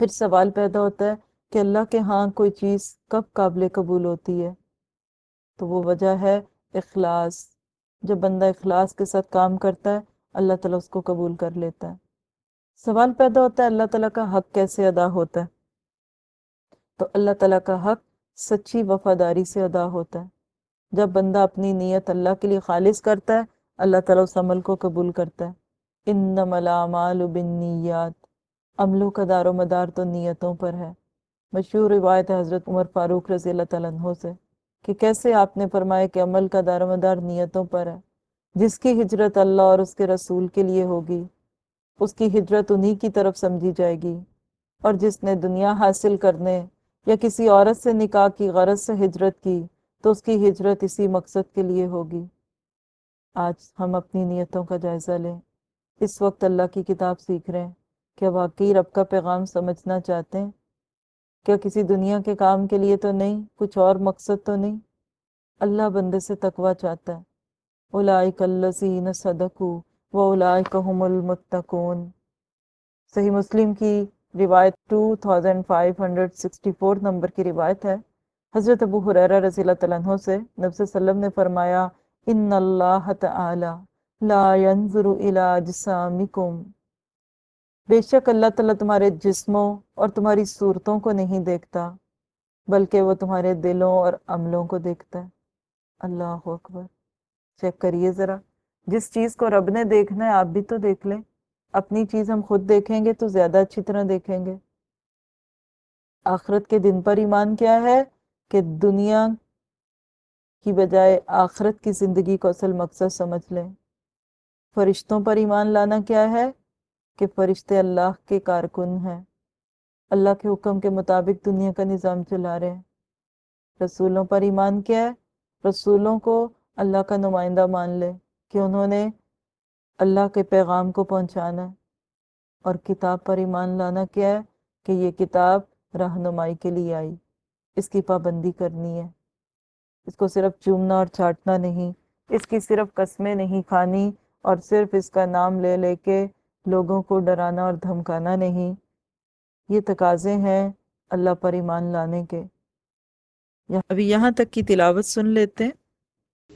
پھر سوال پیدا ہوتا ہے کہ اللہ کے ہاں کوئی چیز کب قابل قبول ہوتی ہے؟ تو وہ وجہ ہے اخلاص۔ جب بندہ اخلاص کے ساتھ کام کرتا ہے، اللہ تعالیٰ اس کو قبول کر لیتا ہے۔ سوال پیدا ہوتا ہے، اللہ تعالیٰ کا حق کیسے ادا ہوتا ہے؟ تو اللہ تعالیٰ کا حق سچی وفاداری سے ادا ہوتا ہے۔ جب بندہ اپنی نیت اللہ کے لیے خالص کرتا ہے، اللہ تعالیٰ اس عمل کو قبول کرتا ہے۔ انم العمال بالنیات۔ عملوں کا دار و مدار تو نیتوں پر ہے۔ مشہور روایت ہے حضرت عمر فاروق رضی اللہ تعالیٰ عنہ سے کہ کیسے آپ نے فرمایا کہ عمل کا دار و مدار نیتوں پر ہے۔ جس کی ہجرت اللہ اور اس کے رسول کے لیے ہوگی، اس کی ہجرت انہی کی طرف سمجھی جائے گی۔ اور جس نے دنیا حاصل کرنے یا کسی عورت سے نکاح کی، غرض سے ہجرت کی، تو اس کی ہجرت اسی مقصد کے لیے ہوگی۔ آج ہم اپنی نیتوں کا جائزہ لیں۔ اس وقت اللہ کی کتاب سیکھ رہے ہیں۔ کیا واقعی رب کا پیغام سمجھنا چاہتے ہیں؟ کیا کسی دنیا کے کام کے لیے تو نہیں؟ کچھ اور مقصد تو نہیں؟ اللہ بندے سے تقوی چاہتا ہے۔ اولائک الذین صدقوا و اولائک هم المتقون۔ صحیح مسلم کی روایت 2564 نمبر کی روایت ہے۔ حضرت ابو حریرہ رضی اللہ تعالیٰ عنہ سے نبی صلی اللہ علیہ وسلم نے فرمایا، ان اللہ تعالی لا ينظر الى جسامکم بے شک اللہ تعالیٰ تمہارے جسموں اور تمہاری صورتوں کو نہیں دیکھتا، بلکہ وہ تمہارے دلوں اور عملوں کو دیکھتا ہے۔ اللہ اکبر۔ چیک کریے ذرا، جس چیز کو رب نے دیکھنا ہے، آپ بھی تو دیکھ لیں۔ اپنی چیز ہم خود دیکھیں گے تو زیادہ اچھی طرح دیکھیں گے۔ آخرت کے دن پر ایمان کیا ہے کہ دنیا کی بجائے آخرت کی زندگی کو اصل مقصد سمجھ لیں۔ فرشتوں پر ایمان لانا کیا ہے کہ فرشتے اللہ کے کارکن ہیں۔ اللہ کے حکم کے مطابق دنیا کا نظام چلا رہے ہیں۔ رسولوں پر ایمان کیا ہے؟ رسولوں کو اللہ کا نمائندہ مان لے کہ انہوں نے اللہ کے پیغام کو پہنچانا ہے۔ اور کتاب پر ایمان لانا کیا ہے کہ یہ کتاب رہنمائی کے لیے آئی۔ اس کی پابندی کرنی ہے۔ اس کو صرف چومنا اور چاٹنا نہیں، اس کی صرف قسمیں نہیں کھانی اور صرف اس کا نام لے لے کے لوگوں کو ڈرانا اور دھمکانا نہیں۔ یہ تقاضے ہیں اللہ پر ایمان لانے کے۔ ابھی یہاں تک کی تلاوت سن لیتے ہیں۔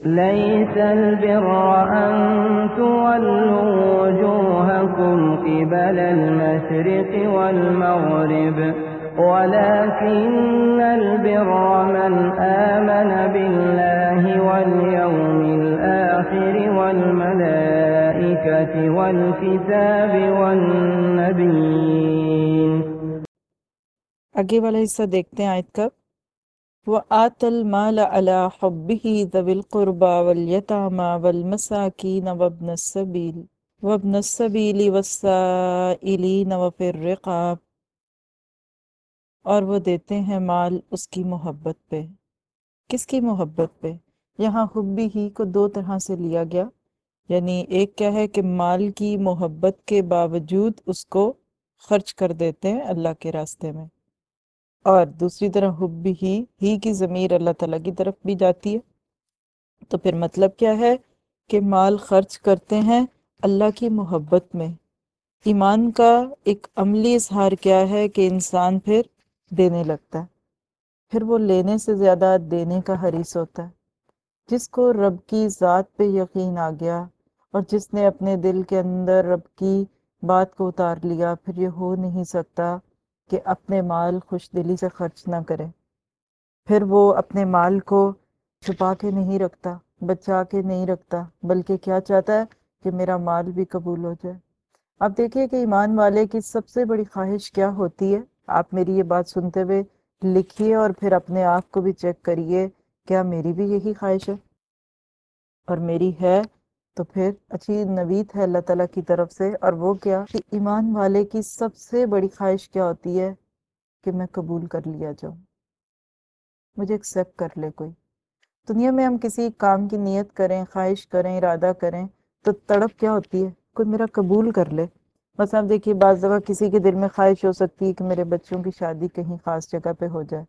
ليس البر أن تولوا وجوهكم قبل المشرق والمغرب ولكن البر من آمن بالله والكتاب والنبيين۔ آگے والا حصہ دیکھتے ہیں آیت کب وآت المال على حبه ذوي القربى واليتامى والمساكين وابن السبيل وابن السبيل والسائلين وفي الرقاب۔ اور وہ دیتے ہیں مال اس کی محبت پہ۔ کس کی محبت پہ؟ یہاں حبی ہی کو دو طرح سے لیا گیا۔ یعنی ایک کیا ہے کہ مال کی محبت کے باوجود اس کو خرچ کر دیتے ہیں اللہ کے راستے میں۔ اور دوسری طرح حبی ہی ہی کی ضمیر اللہ تعالیٰ کی طرف بھی جاتی ہے۔ تو پھر مطلب کیا ہے کہ مال خرچ کرتے ہیں اللہ کی محبت میں۔ ایمان کا ایک عملی اظہار کیا ہے کہ انسان پھر دینے لگتا ہے۔ پھر وہ لینے سے زیادہ دینے کا حریص ہوتا ہے۔ جس کو رب کی ذات پہ یقین آ گیا اور جس نے اپنے دل کے اندر رب کی بات کو اتار لیا، پھر یہ ہو نہیں سکتا کہ اپنے مال خوش دلی سے خرچ نہ کرے۔ پھر وہ اپنے مال کو چھپا کے نہیں رکھتا، بچا کے نہیں رکھتا، بلکہ کیا چاہتا ہے کہ میرا مال بھی قبول ہو جائے۔ اب دیکھیے کہ ایمان والے کی سب سے بڑی خواہش کیا ہوتی ہے؟ آپ میری یہ بات سنتے ہوئے لکھیے اور پھر اپنے آپ کو بھی چیک کریے، کیا میری بھی یہی خواہش ہے؟ اور میری ہے تو پھر اچھی نوید ہے اللہ تعالیٰ کی طرف سے۔ اور وہ کیا کہ ایمان والے کی سب سے بڑی خواہش کیا ہوتی ہے کہ میں قبول کر لیا جاؤں۔ مجھے ایکسیپٹ کر لے کوئی۔ دنیا میں ہم کسی کام کی نیت کریں، خواہش کریں، ارادہ کریں تو تڑپ کیا ہوتی ہے؟ کوئی میرا قبول کر لے۔ بس آپ دیکھیے، بعض دفعہ کسی کے دل میں خواہش ہو سکتی ہے کہ میرے بچوں کی شادی کہیں خاص جگہ پہ ہو جائے۔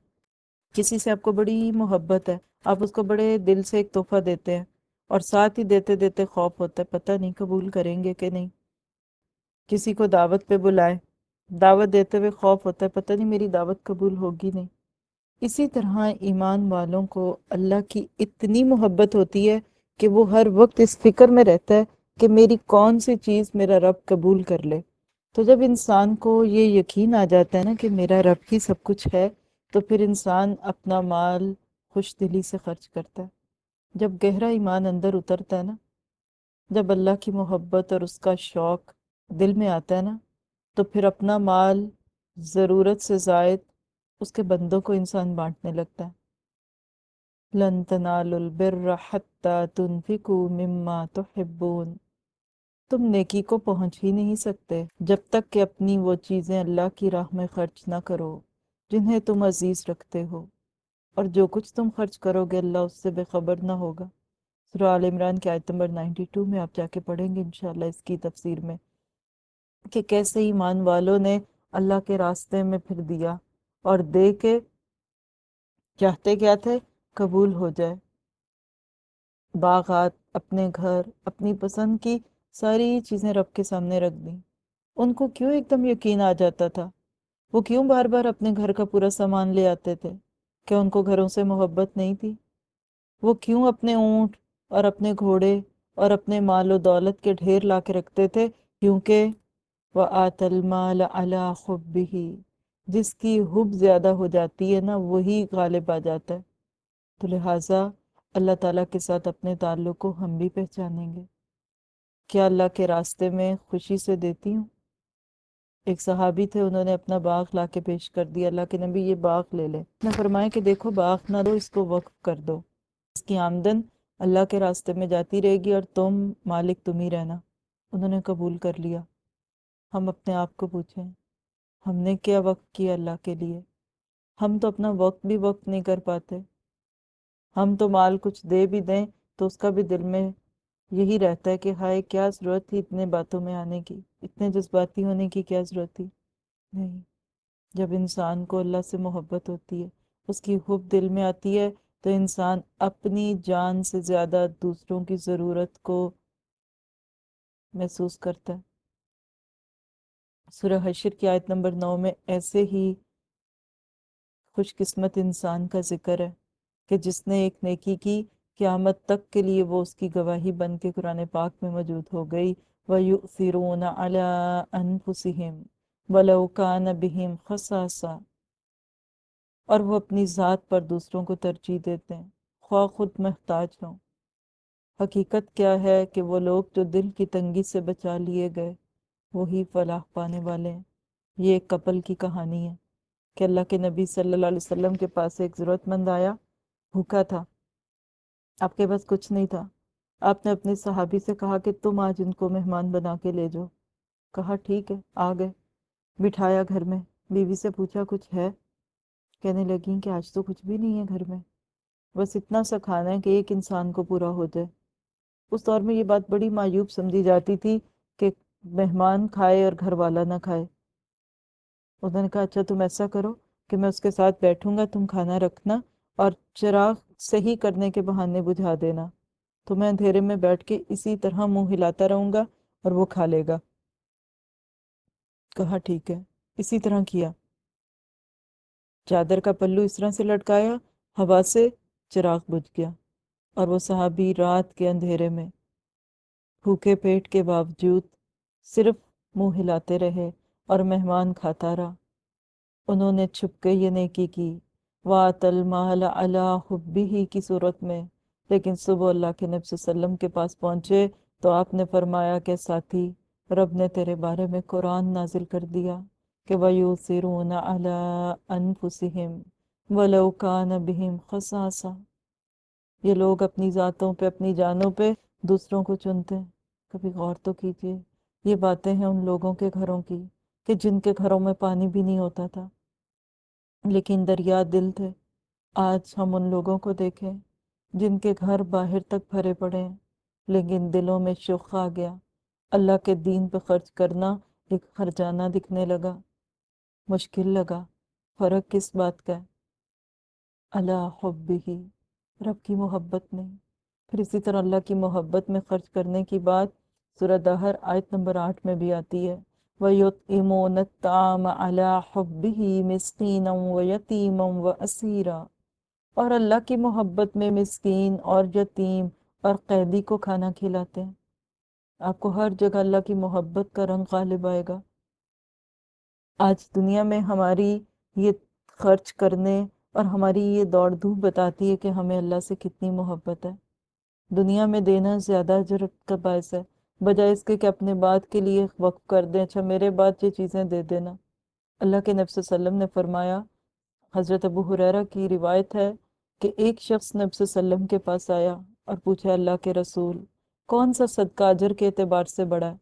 کسی سے آپ کو بڑی محبت ہے، آپ اس کو بڑے دل سے ایک تحفہ دیتے ہیں۔ اور ساتھ ہی دیتے دیتے خوف ہوتا ہے، پتہ نہیں قبول کریں گے کہ نہیں۔ کسی کو دعوت پہ بلائے دعوت دیتے ہوئے خوف ہوتا ہے، پتہ نہیں میری دعوت قبول ہوگی نہیں۔ اسی طرح ایمان والوں کو اللہ کی اتنی محبت ہوتی ہے کہ وہ ہر وقت اس فکر میں رہتا ہے کہ میری کون سی چیز میرا رب قبول کر لے۔ تو جب انسان کو یہ یقین آ جاتا ہے نا کہ میرا رب ہی سب کچھ ہے، تو پھر انسان اپنا مال خوش دلی سے خرچ کرتا ہے۔ جب گہرا ایمان اندر اترتا ہے نا، جب اللہ کی محبت اور اس کا شوق دل میں آتا ہے نا، تو پھر اپنا مال ضرورت سے زائد اس کے بندوں کو انسان بانٹنے لگتا ہے۔ لن تنالوا البر حتى تنفقوا مما تحبون۔ تم نیکی کو پہنچ ہی نہیں سکتے جب تک کہ اپنی وہ چیزیں اللہ کی راہ میں خرچ نہ کرو جنہیں تم عزیز رکھتے ہو۔ اور جو کچھ تم خرچ کرو گے اللہ اس سے بے خبر نہ ہوگا۔ سورہ آل عمران کی آیت نمبر 92 میں آپ جا کے پڑھیں گے انشاءاللہ اس کی تفسیر میں کہ کیسے ایمان والوں نے اللہ کے راستے میں پھر دیا اور دے کے چاہتے کیا تھے؟ قبول ہو جائے۔ باغات، اپنے گھر، اپنی پسند کی ساری چیزیں رب کے سامنے رکھ دیں۔ ان کو کیوں ایک دم یقین آ جاتا تھا؟ وہ کیوں بار بار اپنے گھر کا پورا سامان لے آتے تھے؟ کیا ان کو گھروں سے محبت نہیں تھی۔ وہ کیوں اپنے اونٹ اور اپنے گھوڑے اور اپنے مال و دولت کے ڈھیر لا کے رکھتے تھے؟ کیونکہ وہ آت المال علی خبہ جس کی حب زیادہ ہو جاتی ہے نا، وہی غالب آ جاتا ہے۔ تو لہٰذا اللہ تعالیٰ کے ساتھ اپنے تعلق کو ہم بھی پہچانیں گے۔ کیا اللہ کے راستے میں خوشی سے دیتی ہوں؟ ایک صحابی تھے، انہوں نے اپنا باغ لا کے پیش کر دیا۔ اللہ کے نبی یہ باغ لے لے۔ نے فرمایا کہ دیکھو، باغ نہ دو، اس کو وقف کر دو۔ اس کی آمدن اللہ کے راستے میں جاتی رہے گی اور تم مالک تم ہی رہنا۔ انہوں نے قبول کر لیا۔ ہم اپنے آپ کو پوچھیں، ہم نے کیا وقت کیا اللہ کے لیے؟ ہم تو اپنا وقت بھی وقت نہیں کر پاتے۔ ہم تو مال کچھ دے بھی دیں تو اس کا بھی دل میں یہی رہتا ہے کہ ہائے کیا ضرورت تھی اتنے باتوں میں آنے کی، اتنے جذباتی ہونے کی کیا ضرورت تھی؟ نہیں۔ جب انسان کو اللہ سے محبت ہوتی ہے، اس کی حب دل میں آتی ہے، تو انسان اپنی جان سے زیادہ دوسروں کی ضرورت کو محسوس کرتا ہے۔ سورہ حشر کی آیت نمبر نو میں ایسے ہی خوش قسمت انسان کا ذکر ہے کہ جس نے ایک نیکی کی قیامت تک کے لیے وہ اس کی گواہی بن کے قرآن پاک میں موجود ہو گئی۔ وَيُؤْثِرُونَ عَلَىٰ أَنفُسِهِمْ وَلَوْ كَانَ بِهِمْ خَصَاصًا۔ اور وہ اپنی ذات پر دوسروں کو ترجیح دیتے ہیں۔ خواہ خود محتاج ہوں۔ حقیقت کیا ہے کہ وہ لوگ جو دل کی تنگی سے بچا لیے گئے، وہی فلاح پانے والے ہیں۔ یہ ایک کپل کی کہانی ہے کہ اللہ کے نبی صلی اللہ علیہ وسلم کے پاس ایک ضرورت مند آیا، بھوکا تھا۔ آپ کے پاس کچھ نہیں تھا۔ آپ نے اپنے صحابی سے کہا کہ تم آج ان کو مہمان بنا کے لے جاؤ۔ کہا، ٹھیک ہے، آ گئے۔ بٹھایا گھر میں۔ بیوی سے پوچھا، کچھ ہے؟ کہنے لگیں کہ آج تو کچھ بھی نہیں ہے گھر میں۔ بس اتنا سا کھانا ہے کہ ایک انسان کو پورا ہو جائے۔ اس دور میں یہ بات بڑی معیوب سمجھی جاتی تھی کہ مہمان کھائے اور گھر والا نہ کھائے۔ انہوں نے کہا اچھا تم ایسا کرو کہ میں اس کے ساتھ بیٹھوں گا، تم کھانا رکھنا۔ اور چراغ صحیح کرنے کے بہانے بجھا دینا۔ تو میں اندھیرے میں بیٹھ کے اسی طرح منہ ہلاتا رہوں گا اور وہ کھا لے گا۔ کہا، ٹھیک ہے۔ اسی طرح کیا۔ چادر کا پلو اس طرح سے لٹکایا، ہوا سے چراغ بجھ گیا اور وہ صحابی رات کے اندھیرے میں بھوکے پیٹ کے باوجود صرف منہ ہلاتے رہے اور مہمان کھاتا رہا۔ انہوں نے چھپ کے یہ نیکی کی۔ وَاتَ الْمَالَ عَلَىٰ حُبِّهِ کی صورت میں۔ لیکن صبح اللہ کے نبی صلی اللہ علیہ وسلم کے پاس پہنچے تو آپ نے فرمایا کہ ساتھی، رب نے تیرے بارے میں قرآن نازل کر دیا کہ وَيُؤْثِرُونَ عَلَىٰ أَنفُسِهِمْ وَلَوْ كَانَ بِهِمْ خَصَاصًا یہ لوگ اپنی ذاتوں پہ، اپنی جانوں پہ دوسروں کو چنتے۔ ہیں کبھی غور تو کیجیے یہ باتیں ہیں ان لوگوں کے گھروں کی کہ جن کے گھروں میں پانی بھی نہیں ہوتا تھا۔ لیکن دریا دل تھے۔ آج ہم ان لوگوں کو دیکھیں جن کے گھر باہر تک بھرے پڑے ہیں، لیکن دلوں میں شخ آ گیا۔ اللہ کے دین پہ خرچ کرنا ایک خرجانہ دکھنے لگا۔ مشکل لگا۔ فرق کس بات کا ہے؟ اللہ حبہ رب کی محبت نہیں۔ پھر اسی طرح اللہ کی محبت میں خرچ کرنے کی بات سورہ دہر آیت نمبر آٹھ میں بھی آتی ہے۔ وَيُطْعِمُونَ الطَّعَامَ عَلَى حُبِّهِ مِسْكِينًا وَيَتِيمًا وَأَسِيرًا۔ اور اللہ کی محبت میں مسکین اور یتیم اور قیدی کو کھانا کھلاتے ہیں۔ آپ کو ہر جگہ اللہ کی محبت کا رنگ غالب آئے گا۔ آج دنیا میں ہماری یہ خرچ کرنے اور ہماری یہ دوڑ دھوپ بتاتی ہے کہ ہمیں اللہ سے کتنی محبت ہے۔ دنیا میں دینا زیادہ ضرورت کا باعث ہے۔ بجائے اس کے کہ اپنے بات کے لیے وقف کر دیں۔ اچھا میرے بعد یہ چیزیں دے دینا۔ اللہ کے نبی صلی اللہ علیہ وسلم نے فرمایا، حضرت ابو حریرہ کی روایت ہے کہ ایک شخص نبی صلی اللہ علیہ وسلم کے پاس آیا اور پوچھا، اللہ کے رسول، کون سا صدقہ اجر کے اعتبار سے بڑا ہے؟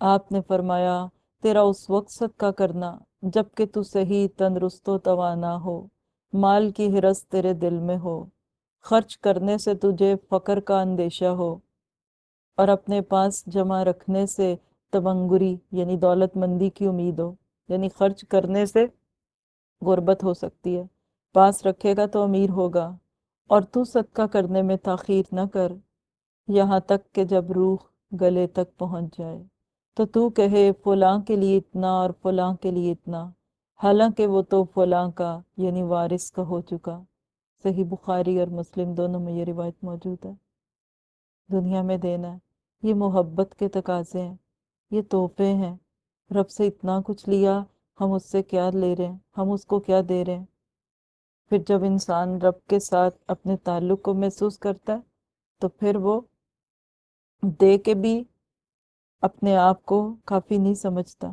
آپ نے فرمایا، تیرا اس وقت صدقہ کرنا جبکہ تو صحیح تندرست و توانا ہو، مال کی حرس تیرے دل میں ہو، خرچ کرنے سے تجھے فقر کا اندیشہ ہو۔ اور اپنے پاس جمع رکھنے سے تبنگری یعنی دولت مندی کی امید ہو یعنی خرچ کرنے سے غربت ہو سکتی ہے۔ پاس رکھے گا تو امیر ہوگا، اور تو صدقہ کرنے میں تاخیر نہ کر، یہاں تک کہ جب روح گلے تک پہنچ جائے۔ تو تو کہے، فلاں کے لیے اتنا اور فلاں کے لیے اتنا۔ حالانکہ وہ تو فلاں کا یعنی وارث کا ہو چکا۔ صحیح بخاری اور مسلم دونوں میں یہ روایت موجود ہے۔ دنیا میں دینا ہے۔ یہ محبت کے تقاضے ہیں۔ یہ تحفے ہیں۔ رب سے اتنا کچھ لیا، ہم اس سے کیا لے رہے ہیں؟ ہم اس کو کیا دے رہے ہیں؟ پھر جب انسان رب کے ساتھ اپنے تعلق کو محسوس کرتا ہے، تو پھر وہ دے کے بھی اپنے آپ کو کافی نہیں سمجھتا۔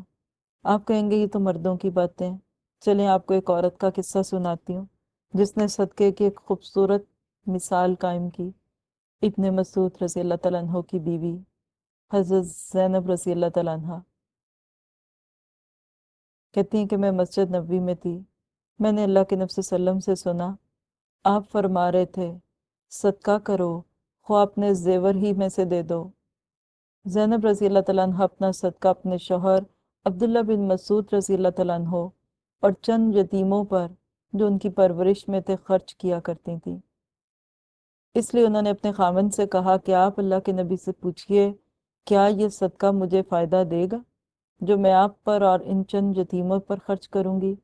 آپ کہیں گے، یہ تو مردوں کی باتیں چلیں، آپ کو ایک عورت کا قصہ سناتی ہوں۔ جس نے صدقے کی ایک خوبصورت مثال قائم کی۔ ابن مسعود رضی اللہ تعالیٰ عنہ کی بیوی، حضرت زینب رضی اللہ تعالیٰ عنہ۔ کہتی ہیں کہ میں مسجد نبوی میں تھی۔ میں نے اللہ کے نبی وسلم سے سنا، آپ فرما رہے تھے، صدقہ کرو خواہ اپنے زیور ہی میں سے دے دو۔ زینب رضی اللہ تعالیٰ عنہ اپنا صدقہ اپنے شوہر عبداللہ بن مسعود رضی اللہ تعالیٰ عنہ اور چند یتیموں پر جو ان کی پرورش میں تھے خرچ کیا کرتی تھیں۔ اس لیے انہوں نے اپنے خامن سے کہا کہ آپ اللہ کے نبی سے پوچھئے، کیا یہ صدقہ مجھے فائدہ دے گا؟ جو میں آپ پر اور ان چند یتیموں پر خرچ کروں گی،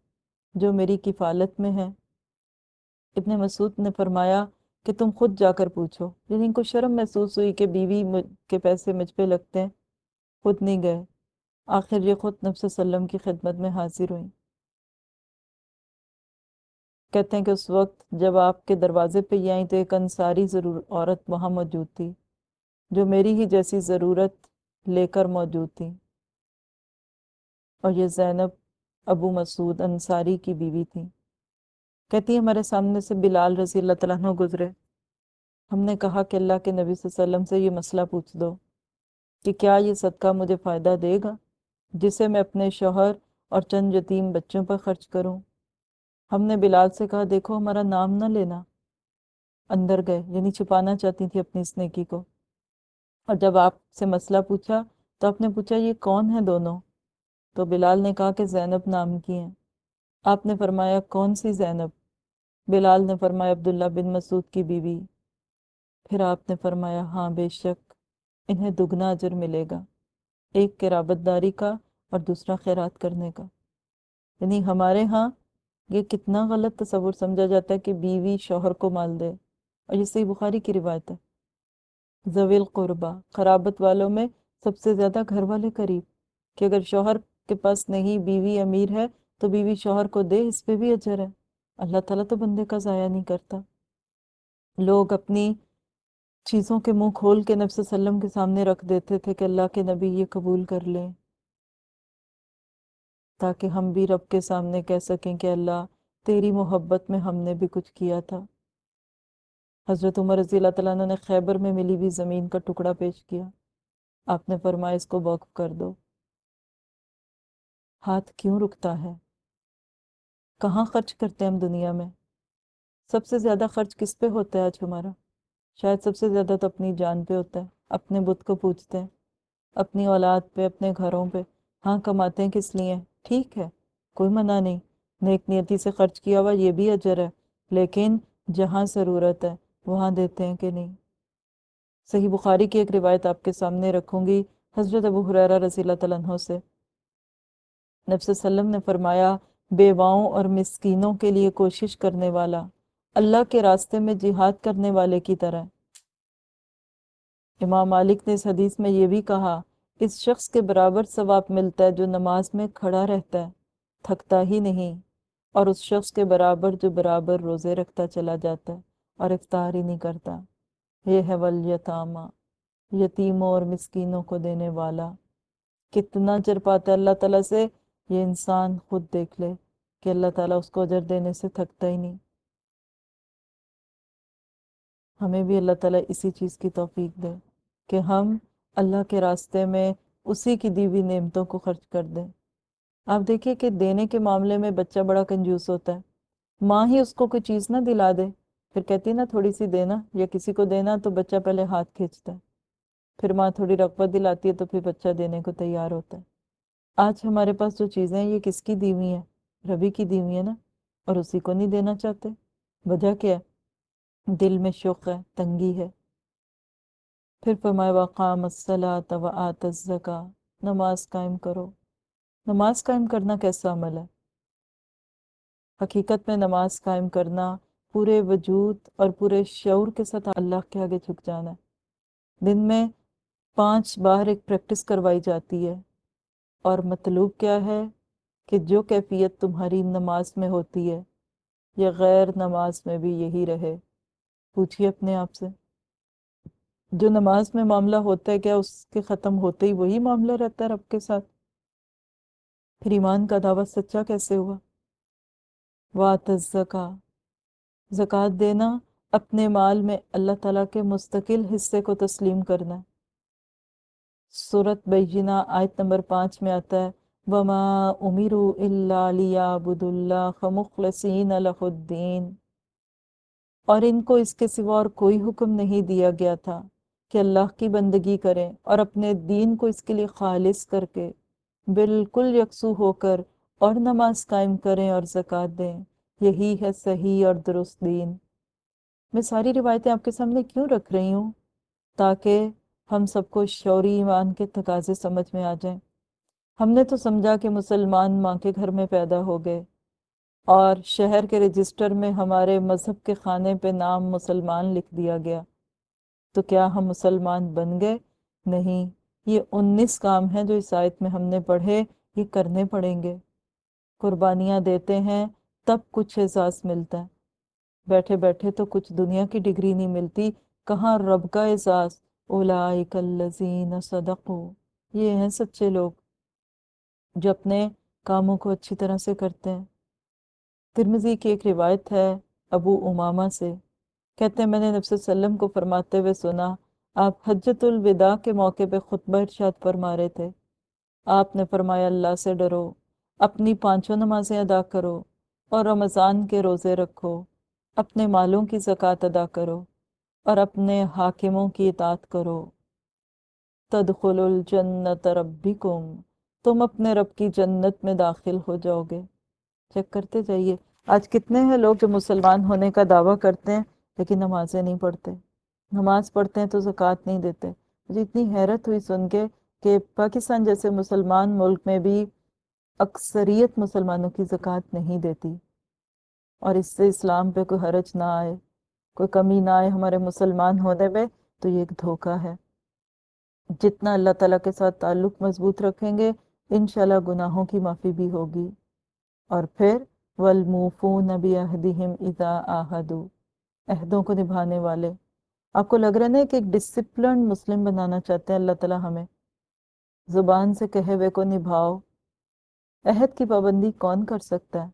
جو میری کفالت میں ہیں۔ ابن مسعود نے فرمایا کہ تم خود جا کر پوچھو۔ یعنی ان کو شرم محسوس ہوئی کہ بیوی کے پیسے مجھ پہ لگتے ہیں۔ خود نہیں گئے۔ آخر یہ خود نبی وسلم کی خدمت میں حاضر ہوئیں۔ کہتے ہیں کہ اس وقت جب آپ کے دروازے پہ یہ آئیں تو ایک انصاری ضرور، عورت وہاں موجود تھی، جو میری ہی جیسی ضرورت لے کر موجود تھی۔ اور یہ زینب ابو مسعود انصاری کی بیوی تھی۔ کہتی ہے ہمارے سامنے سے بلال رضی اللہ تعالیٰ عنہ گزرے۔ ہم نے کہا کہ اللہ کے نبی صلی اللہ علیہ وسلم سے یہ مسئلہ پوچھ دو کہ کیا یہ صدقہ مجھے فائدہ دے گا، جسے میں اپنے شوہر اور چند یتیم بچوں پر خرچ کروں؟ ہم نے بلال سے کہا، دیکھو، ہمارا نام نہ لینا۔ اندر گئے یعنی چھپانا چاہتی تھی اپنی اس نیکی کو۔ اور جب آپ سے مسئلہ پوچھا، تو آپ نے پوچھا، یہ کون ہیں دونوں؟ تو بلال نے کہا کہ زینب نام کی ہیں۔ آپ نے فرمایا، کون سی زینب؟ بلال نے فرمایا، عبداللہ بن مسعود کی بیوی۔ پھر آپ نے فرمایا ہاں بے شک، انہیں دگنا اجر ملے گا۔ ایک قرابت داری کا اور دوسرا خیرات کرنے کا۔ یعنی ہمارے ہاں یہ کتنا غلط تصور سمجھا جاتا ہے کہ بیوی شوہر کو مال دے۔ اور یہ صحیح بخاری کی روایت ہے۔ زویل قربا خرابت والوں میں سب سے زیادہ گھر والے قریب۔ کہ اگر شوہر کے پاس نہیں بیوی امیر ہے تو بیوی شوہر کو دے، اس پہ بھی اجر ہے۔ اللہ تعالیٰ تو بندے کا ضائع نہیں کرتا۔ لوگ اپنی چیزوں کے منہ کھول کے نبی صلی اللہ علیہ وسلم کے سامنے رکھ دیتے تھے کہ اللہ کے نبی یہ قبول کر لیں۔ تاکہ ہم بھی رب کے سامنے کہہ سکیں کہ اللہ، تیری محبت میں ہم نے بھی کچھ کیا تھا۔ حضرت عمر رضی اللہ تعالیٰ عنہ نے خیبر میں ملی ہوئی زمین کا ٹکڑا پیش کیا۔ آپ نے فرمایا، اس کو وقف کر دو۔ ہاتھ کیوں رکتا ہے؟ کہاں خرچ کرتے ہیں ہم دنیا میں؟ سب سے زیادہ خرچ کس پہ ہوتا ہے آج ہمارا؟ شاید سب سے زیادہ تو اپنی جان پہ ہوتا ہے، اپنے بت کو پوچھتے ہیں، اپنی اولاد پہ، اپنے گھروں پہ۔ ہاں کماتے ہیں کس لیے؟ ٹھیک ہے، کوئی منع نہیں۔ نیک نیتی سے خرچ کیا ہوا، یہ بھی اجر ہے۔ لیکن جہاں ضرورت ہے، وہاں دیتے ہیں کہ نہیں؟ صحیح بخاری کی ایک روایت آپ کے سامنے رکھوں گی، حضرت ابو حریرہ رضی اللہ تعالیٰ عنہ سے۔ نبی وسلم نے فرمایا بیواؤں اور مسکینوں کے لیے کوشش کرنے والا، اللہ کے راستے میں جہاد کرنے والے کی طرح۔ امام مالک نے اس حدیث میں یہ بھی کہا اس شخص کے برابر ثواب ملتا ہے جو نماز میں کھڑا رہتا ہے، تھکتا ہی نہیں، اور اس شخص کے برابر جو برابر روزے رکھتا چلا جاتا ہے اور افطار ہی نہیں کرتا۔ یہ ہے ولیتامہ، یتیموں اور مسکینوں کو دینے والا۔ کتنا چر پاتا ہے اللہ تعالیٰ سے، یہ انسان خود دیکھ لے کہ اللہ تعالیٰ اس کو اجر دینے سے تھکتا ہی نہیں۔ ہمیں بھی اللہ تعالیٰ اسی چیز کی توفیق دے کہ ہم اللہ کے راستے میں اسی کی دی ہوئی نعمتوں کو خرچ کر دیں۔ آپ دیکھیے کہ دینے کے معاملے میں بچہ بڑا کنجوس ہوتا ہے۔ ماں ہی اس کو کوئی چیز نہ دلا دے۔ پھر کہتی نا، تھوڑی سی دینا، یا کسی کو دینا تو بچہ پہلے ہاتھ کھینچتا ہے۔ پھر ماں تھوڑی رغبت دلاتی ہے تو پھر بچہ دینے کو تیار ہوتا ہے۔ آج ہمارے پاس جو چیزیں ہیں، یہ کس کی دی ہوئی ہیں؟ ربی کی دی ہوئی ہیں نا، اور اسی کو نہیں دینا چاہتے۔ وجہ کیا ہے؟ دل میں شوق ہے، تنگی ہے۔ پھر فرمائے وقام الصلاۃ و آت الزکا نماز قائم کرو۔ نماز قائم کرنا کیسا عمل ہے؟ حقیقت میں نماز قائم کرنا پورے وجود اور پورے شعور کے ساتھ اللہ کے آگے جھک جانا ہے۔ دن میں پانچ بار ایک پریکٹس کروائی جاتی ہے۔ اور مطلوب کیا ہے کہ جو کیفیت تمہاری نماز میں ہوتی ہے یا غیر نماز میں بھی یہی رہے۔ پوچھیے اپنے آپ سے۔ جو نماز میں معاملہ ہوتا ہے، کیا اس کے ختم ہوتے ہی وہی معاملہ رہتا ہے رب کے ساتھ؟ پھر ایمان کا دعویٰ سچا کیسے ہوا؟ وات زکا زکوٰۃ دینا اپنے مال میں اللہ تعالیٰ کے مستقل حصے کو تسلیم کرنا ہے۔ صورت بینہ، آیت نمبر پانچ میں آتا ہے، وما امیرو اللہ لیعبد اللہ مخلصین الہ الدین اور ان کو اس کے سوا اور کوئی حکم نہیں دیا گیا تھا۔ کہ اللہ کی بندگی کریں اور اپنے دین کو اس کے لیے خالص کر کے بالکل یکسو ہو کر اور نماز قائم کریں اور زکوٰۃ دیں۔ یہی ہے صحیح اور درست دین۔ میں ساری روایتیں آپ کے سامنے کیوں رکھ رہی ہوں؟ تاکہ ہم سب کو شعوری ایمان کے تقاضے سمجھ میں آ جائیں۔ ہم نے تو سمجھا کہ مسلمان ماں کے گھر میں پیدا ہو گئے اور شہر کے رجسٹر میں ہمارے مذہب کے خانے پہ نام مسلمان لکھ دیا گیا۔ تو کیا ہم مسلمان بن گئے؟ نہیں، یہ انیس کام ہیں جو اس آیت میں ہم نے پڑھے، یہ کرنے پڑیں گے۔ قربانیاں دیتے ہیں، تب کچھ احساس ملتا ہے۔ بیٹھے بیٹھے تو کچھ دنیا کی ڈگری نہیں ملتی، کہاں رب کا احساس؟ اولائک الذین صدقوا۔ یہ ہیں سچے لوگ جو اپنے کاموں کو اچھی طرح سے کرتے ہیں۔ ترمزی کی ایک روایت ہے ابو امامہ سے۔ کہتے ہیں، میں نے نبی صلی اللہ علیہ وسلم کو فرماتے ہوئے سنا، آپ حجت الوداع کے موقع پہ خطبہ ارشاد فرما رہے تھے۔ آپ نے فرمایا، اللہ سے ڈرو، اپنی پانچوں نمازیں ادا کرو اور رمضان کے روزے رکھو، اپنے مالوں کی زکوٰۃ ادا کرو اور اپنے حاکموں کی اطاعت کرو۔ تدخل الجنت ربکم، تم اپنے رب کی جنت میں داخل ہو جاؤ گے۔ چیک کرتے جائیے، آج کتنے ہیں لوگ جو مسلمان ہونے کا دعویٰ کرتے ہیں؟ لیکن نمازیں نہیں پڑھتے۔ نماز پڑھتے ہیں تو زکوٰۃ نہیں دیتے۔ مجھے اتنی حیرت ہوئی سن کے کہ پاکستان جیسے مسلمان ملک میں بھی اکثریت مسلمانوں کی زکوٰۃ نہیں دیتی۔ اور اس سے اسلام پہ کوئی حرج نہ آئے، کوئی کمی نہ آئے ہمارے مسلمان ہونے میں، تو یہ ایک دھوکہ ہے۔ جتنا اللہ تعالیٰ کے ساتھ تعلق مضبوط رکھیں گے، انشاءاللہ گناہوں کی معافی بھی ہوگی۔ اور پھر، والموفون بعہدہم اذا آہدو عہدوں کو نبھانے والے۔ آپ کو لگ رہا نا کہ ایک ڈسپلن مسلم بنانا چاہتے ہیں اللہ تعالیٰ ہمیں۔ زبان سے کہے ہوئے کو نبھاؤ۔ عہد کی پابندی کون کر سکتا ہے؟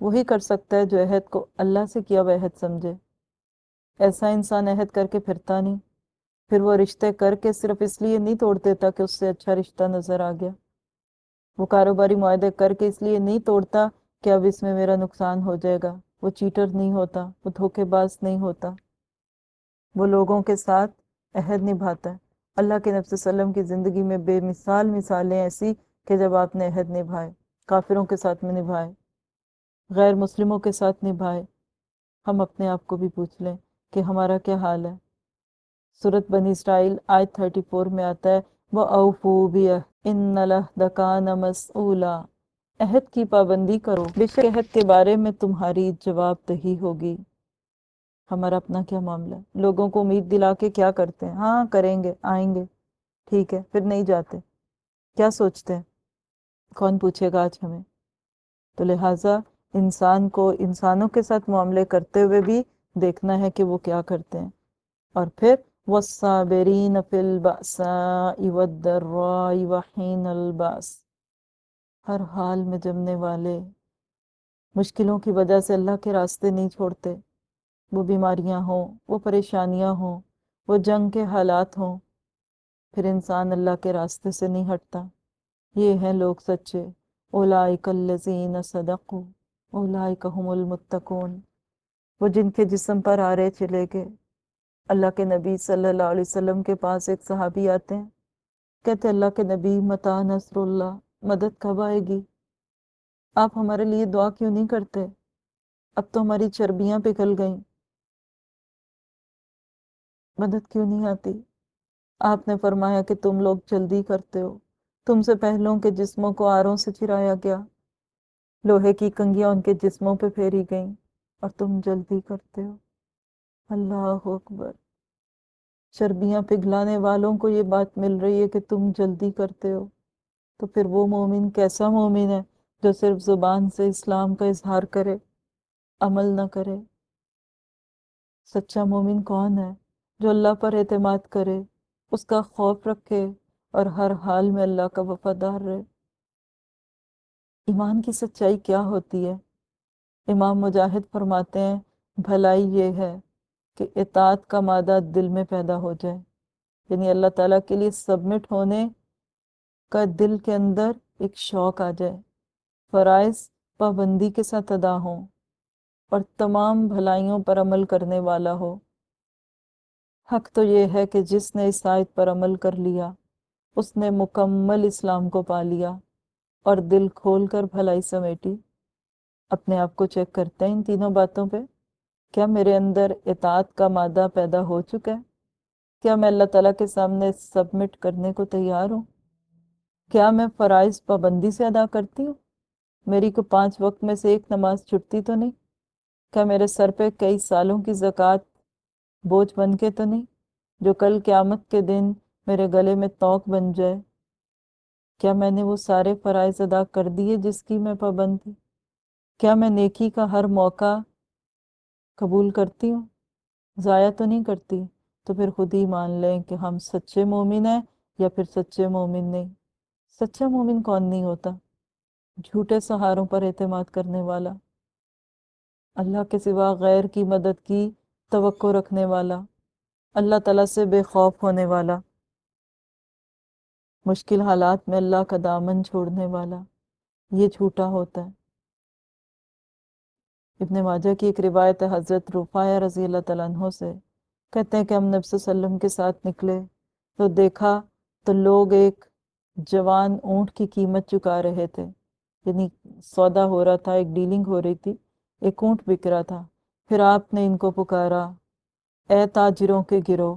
وہی کر سکتا ہے جو عہد کو اللہ سے کیا وہ عہد سمجھے۔ ایسا انسان عہد کر کے پھرتا نہیں۔ پھر وہ رشتے کر کے صرف اس لیے نہیں توڑ دیتا کہ اس سے اچھا رشتہ نظر آ گیا۔ وہ کاروباری معاہدے کر کے اس لیے نہیں توڑتا کہ اب اس میں میرا نقصان ہو جائے گا۔ وہ چیٹر نہیں ہوتا، وہ دھوکے باز نہیں ہوتا۔ وہ لوگوں کے ساتھ عہد نبھاتا ہے۔ اللہ کے نبی وسلم کی زندگی میں بے مثال مثالیں ایسی کہ جب آپ نے عہد نبھائے، کافروں کے ساتھ میں نبھائے، غیر مسلموں کے ساتھ نبھائے، ہم اپنے آپ کو بھی پوچھ لیں کہ ہمارا کیا حال ہے؟ صورت بنی اسرائیل آیت 34 میں آتا ہے، وَأَوْفُوا بِهِ إِنَّ الْعَهْدَ كَانَ مَسْئُولًا۔ عہد کی پابندی کرو۔ بے شک عہد کے بارے میں تمہاری جواب دہی ہوگی۔ ہمارا اپنا کیا معاملہ؟ لوگوں کو امید دلا کے کیا کرتے ہیں؟ ہاں کریں گے، آئیں گے۔ ٹھیک ہے، پھر نہیں جاتے۔ کیا سوچتے ہیں؟ کون پوچھے گا آج ہمیں؟ تو لہٰذا انسان کو انسانوں کے ساتھ معاملے کرتے ہوئے بھی دیکھنا ہے کہ وہ کیا کرتے ہیں۔ اور پھر وَالصَّابِرِينَ فِي الْبَأْسَاءِ وَالضَّرَّاءِ وَحِينَ الْبَأْسِ۔ ہر حال میں جمنے والے۔ مشکلوں کی وجہ سے اللہ کے راستے نہیں چھوڑتے۔ وہ بیماریاں ہوں، وہ پریشانیاں ہوں، وہ جنگ کے حالات ہوں۔ پھر انسان اللہ کے راستے سے نہیں ہٹتا۔ یہ ہیں لوگ سچے۔ اولائک الذین صدقوا، اولائک هم المتقون۔ وہ جن کے جسم پر آرے چلے گئے۔ اللہ کے نبی صلی اللہ علیہ وسلم کے پاس ایک صحابی آتے ہیں۔ کہتے اللہ کے نبی متا نصر اللہ۔ مدد کب آئے گی؟ آپ ہمارے لیے دعا کیوں نہیں کرتے؟ اب تو ہماری چربیاں پگھل گئیں۔ مدد کیوں نہیں آتی؟ آپ نے فرمایا کہ تم لوگ جلدی کرتے ہو۔ تم سے پہلوں کے جسموں کو آروں سے چرایا گیا۔ لوہے کی کنگیاں ان کے جسموں پہ پھیری گئیں اور تم جلدی کرتے ہو۔ اللہ اکبر۔ چربیاں پگھلانے والوں کو یہ بات مل رہی ہے کہ تم جلدی کرتے ہو۔ تو پھر وہ مومن کیسا مومن ہے جو صرف زبان سے اسلام کا اظہار کرے، عمل نہ کرے؟ سچا مومن کون ہے جو اللہ پر اعتماد کرے، اس کا خوف رکھے اور ہر حال میں اللہ کا وفادار رہے؟ ایمان کی سچائی کیا ہوتی ہے؟ امام مجاہد فرماتے ہیں، بھلائی یہ ہے کہ اطاعت کا مادہ دل میں پیدا ہو جائے یعنی اللہ تعالیٰ کے لیے سبمٹ ہونے کا دل کے اندر ایک شوق آ جائے۔ فرائض پابندی کے ساتھ ادا ہوں اور تمام بھلائیوں پر عمل کرنے والا ہو۔ حق تو یہ ہے کہ جس نے اس آیت پر عمل کر لیا، اس نے مکمل اسلام کو پا لیا اور دل کھول کر بھلائی سمیٹی۔ اپنے آپ کو چیک کرتے ہیں ان تینوں باتوں پہ۔ کیا میرے اندر اطاعت کا مادہ پیدا ہو چکا ہے؟ کیا میں اللہ تعالیٰ کے سامنے سبمٹ کرنے کو تیار ہوں؟ کیا میں فرائض پابندی سے ادا کرتی ہوں؟ میری کو پانچ وقت میں سے ایک نماز چھٹتی تو نہیں؟ کیا میرے سر پہ کئی سالوں کی زکوٰۃ بوجھ بن کے تو نہیں؟ جو کل قیامت کے دن میرے گلے میں توق بن جائے؟ کیا میں نے وہ سارے فرائض ادا کر دیے جس کی میں پابند تھی کیا میں نیکی کا ہر موقع قبول کرتی ہوں؟ ضائع تو نہیں کرتی؟ تو پھر خود ہی مان لیں کہ ہم سچے مومن ہیں یا پھر سچے مومن نہیں۔ سچا مومن کون نہیں ہوتا؟ جھوٹے سہاروں پر اعتماد کرنے والا، اللہ کے سوا غیر کی مدد کی توقع رکھنے والا، اللہ تعالیٰ سے بے خوف ہونے والا۔ مشکل حالات میں اللہ کا دامن چھوڑنے والا، یہ جھوٹا ہوتا ہے۔ ابن ماجہ کی ایک روایت ہے، حضرت رفایہ رضی اللہ تعالیٰ عنہ سے، کہتے ہیں کہ ہم نبی صلی اللہ علیہ وسلم کے ساتھ نکلے تو دیکھا تو لوگ ایک جوان اونٹ کی قیمت چکا رہے تھے۔ یعنی سودا ہو رہا تھا، ایک ڈیلنگ ہو رہی تھی، ایک اونٹ بک رہا تھا۔ پھر آپ نے ان کو پکارا۔ اے تاجروں کے گروہ،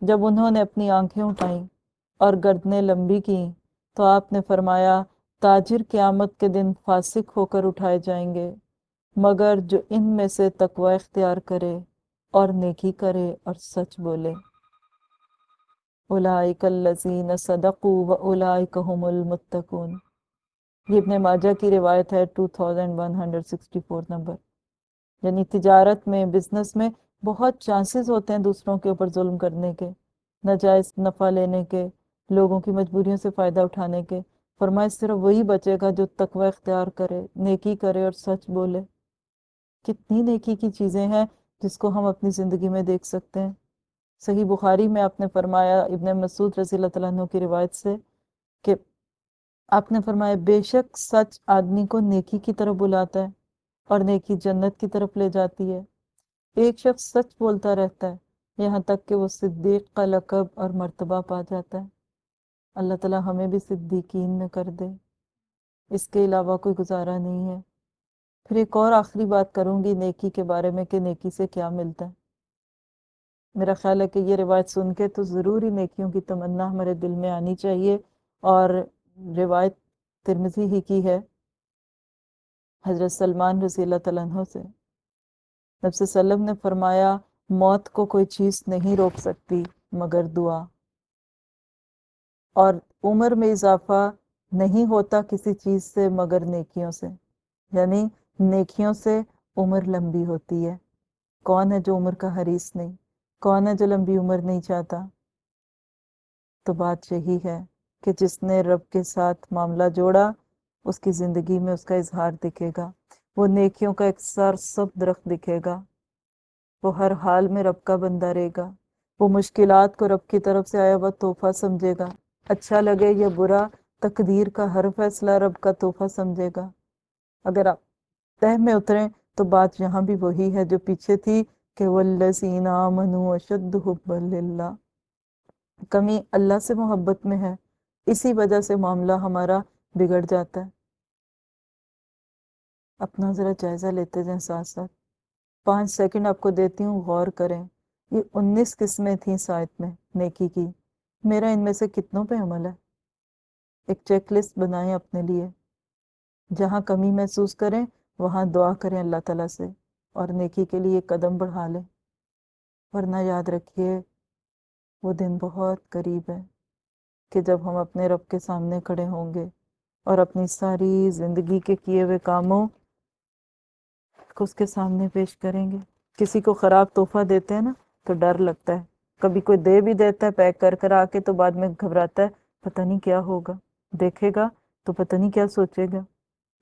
جب انہوں نے اپنی آنکھیں اٹھائیں اور گردنیں لمبی کیں، تو آپ نے فرمایا، تاجر قیامت کے دن فاسق ہو کر اٹھائے جائیں گے، مگر جو ان میں سے تقوی اختیار کرے اور نیکی کرے اور سچ بولے۔ اولائک الذین صدقوا و اولائک هم المتقون۔ یہ ابن ماجہ کی روایت ہے 2164 نمبر۔ یعنی تجارت میں بزنس میں بہت چانسز ہوتے ہیں دوسروں کے اوپر ظلم کرنے کے، ناجائز نفع لینے کے، لوگوں کی مجبوریوں سے فائدہ اٹھانے کے۔ فرمائے صرف وہی بچے گا جو تقوی اختیار کرے، نیکی کرے اور سچ بولے۔ کتنی نیکی کی چیزیں ہیں جس کو ہم اپنی زندگی میں دیکھ سکتے ہیں۔ صحیح بخاری میں آپ نے فرمایا، ابن مسعود رضی اللہ تعالیٰ عنہ کی روایت سے کہ آپ نے فرمایا، بے شک سچ آدمی کو نیکی کی طرف بلاتا ہے اور نیکی جنت کی طرف لے جاتی ہے۔ ایک شخص سچ بولتا رہتا ہے، یہاں تک کہ وہ صدیق کا لقب اور مرتبہ پا جاتا ہے۔ اللہ تعالیٰ ہمیں بھی صدیقین میں کر دے۔ اس کے علاوہ کوئی گزارا نہیں ہے۔ پھر ایک اور آخری بات کروں گی نیکی کے بارے میں کہ نیکی سے کیا ملتا ہے۔ میرا خیال ہے کہ یہ روایت سن کے تو ضروری نیکیوں کی تمنا ہمارے دل میں آنی چاہیے اور روایت ترمزی ہی کی ہے۔ حضرت سلمان رضی اللہ تعالیٰ عنہ سے۔ نبی صلی اللہ علیہ وسلم نے فرمایا، موت کو کوئی چیز نہیں روک سکتی مگر دعا۔ اور عمر میں اضافہ نہیں ہوتا کسی چیز سے مگر نیکیوں سے۔ یعنی نیکیوں سے عمر لمبی ہوتی ہے۔ کون ہے جو عمر کا حریص نہیں؟ کون ہے جو لمبی عمر نہیں چاہتا؟ تو بات یہی ہے کہ جس نے رب کے ساتھ معاملہ جوڑا، اس کی زندگی میں اس کا اظہار دکھے گا۔ وہ نیکیوں کا اکثر سب درخت دکھے گا۔ وہ ہر حال میں رب کا بندہ رہے گا۔ وہ مشکلات کو رب کی طرف سے آیا ہوا تحفہ سمجھے گا۔ اچھا لگے یا برا، تقدیر کا ہر فیصلہ رب کا تحفہ سمجھے گا۔ اگر آپ تہ میں اتریں تو بات یہاں بھی وہی ہے جو پیچھے تھی۔ کہ والذین آمنوا اشد حبا للہ کمی اللہ سے محبت میں ہے، اسی وجہ سے معاملہ ہمارا بگڑ جاتا ہے۔ اپنا ذرا جائزہ لیتے جائیں ساتھ ساتھ۔ پانچ سیکنڈ آپ کو دیتی ہوں، غور کریں۔ یہ انیس قسمیں تھیں سائت میں، نیکی کی۔ میرا ان میں سے کتنوں پہ عمل ہے؟ ایک چیک لسٹ بنائیں اپنے لیے۔ جہاں کمی محسوس کریں، وہاں دعا کریں اللہ تعالیٰ سے۔ اور نیکی کے لیے قدم بڑھا لیں ورنہ یاد رکھیے، وہ دن بہت قریب ہے کہ جب ہم اپنے رب کے سامنے کھڑے ہوں گے اور اپنی ساری زندگی کے کیے ہوئے کاموں کو اس کے سامنے پیش کریں گے۔ کسی کو خراب تحفہ دیتے ہیں نا تو ڈر لگتا ہے۔ کبھی کوئی دے بھی دیتا ہے، پیک کر کر آ کے تو بعد میں گھبراتا ہے۔ پتہ نہیں کیا ہوگا۔ دیکھے گا تو پتہ نہیں کیا سوچے گا۔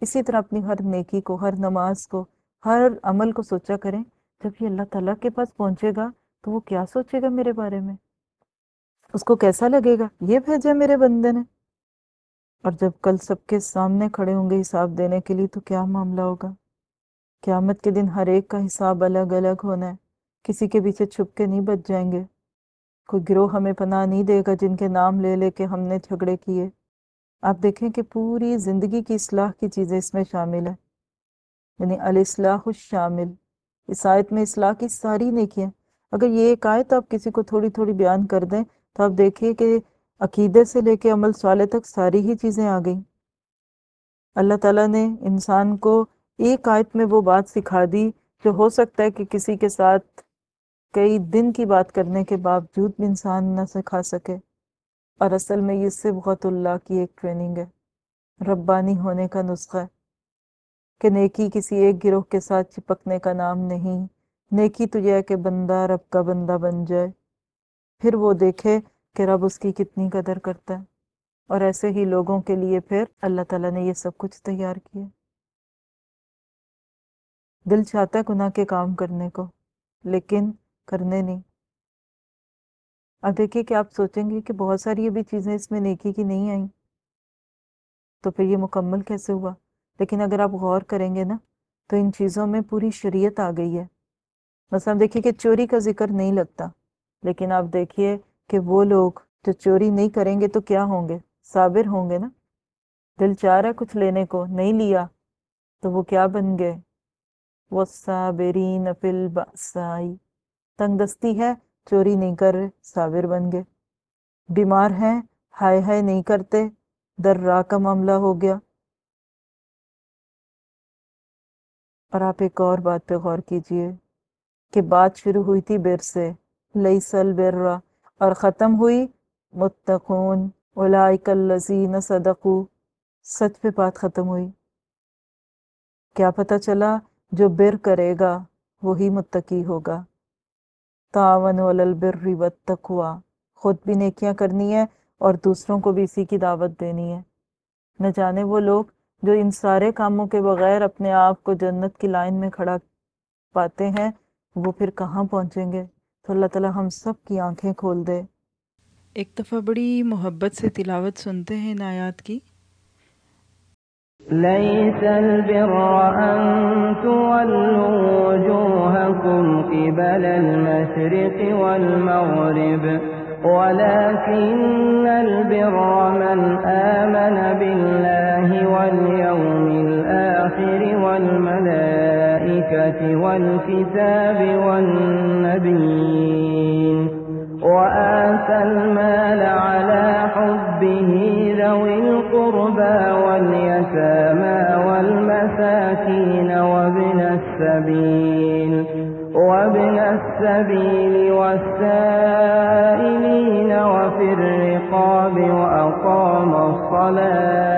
اسی طرح اپنی ہر نیکی کو، ہر نماز کو ہر عمل کو سوچا کریں۔ جب یہ اللہ تعالیٰ کے پاس پہنچے گا تو وہ کیا سوچے گا میرے بارے میں؟ اس کو کیسا لگے گا؟ یہ بھیجا میرے بندے نے۔ اور جب کل سب کے سامنے کھڑے ہوں گے حساب دینے کے لیے تو کیا معاملہ ہوگا؟ قیامت کے دن ہر ایک کا حساب الگ الگ ہونا ہے۔ کسی کے پیچھے چھپ کے نہیں بچ جائیں گے۔ کوئی گروہ ہمیں پناہ نہیں دے گا جن کے نام لے لے کے ہم نے جھگڑے کیے۔ آپ دیکھیں کہ پوری زندگی کی اصلاح کی چیزیں اس میں شامل ہیں۔ یعنی الاصلاح الشامل۔ اس آیت میں اصلاح کی ساری نیکیاں۔ اگر یہ ایک آیت آپ کسی کو تھوڑی تھوڑی بیان کر دیں تو آپ دیکھیے کہ عقیدے سے لے کے عمل صالح تک ساری ہی چیزیں آ گئیں۔ اللہ تعالیٰ نے انسان کو ایک آیت میں وہ بات سکھا دی جو ہو سکتا ہے کہ کسی کے ساتھ کئی دن کی بات کرنے کے باوجود بھی انسان نہ سکھا سکے۔ اور اصل میں اس سے بہت اللہ کی ایک ٹریننگ ہے۔ ربانی ہونے کا نسخہ ہے۔ کہ نیکی کسی ایک گروہ کے ساتھ چپکنے کا نام نہیں، نیکی تو یہ ہے کہ بندہ رب کا بندہ بن جائے۔ پھر وہ دیکھے کہ رب اس کی کتنی قدر کرتا ہے۔ اور ایسے ہی لوگوں کے لیے پھر اللہ تعالیٰ نے یہ سب کچھ تیار کیا۔ دل چاہتا ہے گناہ کے کام کرنے کو، لیکن کرنے نہیں۔ اب دیکھیے کہ آپ سوچیں گے کہ بہت ساری ابھی چیزیں اس میں نیکی کی نہیں آئیں۔ تو پھر یہ مکمل کیسے ہوا؟ لیکن اگر آپ غور کریں گے نا، تو ان چیزوں میں پوری شریعت آ گئی ہے۔ مثلا دیکھیے کہ چوری کا ذکر نہیں لگتا، لیکن آپ دیکھیے کہ وہ لوگ جو چوری نہیں کریں گے تو کیا ہوں گے؟ صابر ہوں گے نا۔ دل چاہ رہا کچھ لینے کو، نہیں لیا تو وہ کیا بن گئے؟ وہ صابرین فی البأسائی تنگ دستی ہے، چوری نہیں کر رہے، صابر بن گئے۔ بیمار ہیں، ہائے ہائے نہیں کرتے، در راہ کا معاملہ ہو گیا۔ اور آپ ایک اور بات پہ غور کیجیے کہ بات شروع ہوئی تھی بر سے لئی سل برا اور ختم ہوئی متقون، اولائک الذین صدقو۔ سچ پہ بات ختم ہوئی۔ کیا پتہ چلا جو بر کرے گا وہی متقی ہوگا۔ تعاون البر والتقوی۔ خود بھی نیکیاں کرنی ہے اور دوسروں کو بھی اسی کی دعوت دینی ہے۔ نہ جانے وہ لوگ جو ان سارے کاموں کے بغیر اپنے آپ کو جنت کی لائن میں کھڑا پاتے ہیں وہ پھر کہاں پہنچیں گے؟ تو اللہ تعالی ہم سب کی آنکھیں کھول دے۔ ایک دفعہ بڑی محبت سے تلاوت سنتے ہیں ان آیات کی۔ ليس البر أن تولوا وجوهكم قبل المشرق والمغرب ولكن البر من آمن بالله واليوم الآخر والملائكة والكتاب والنبيين وآتى المال على حبه ذوي القربى واليتامى والمساكين وابن السبيل وابن السبيل والسائلين وفي الرقاب وأقام الصلاة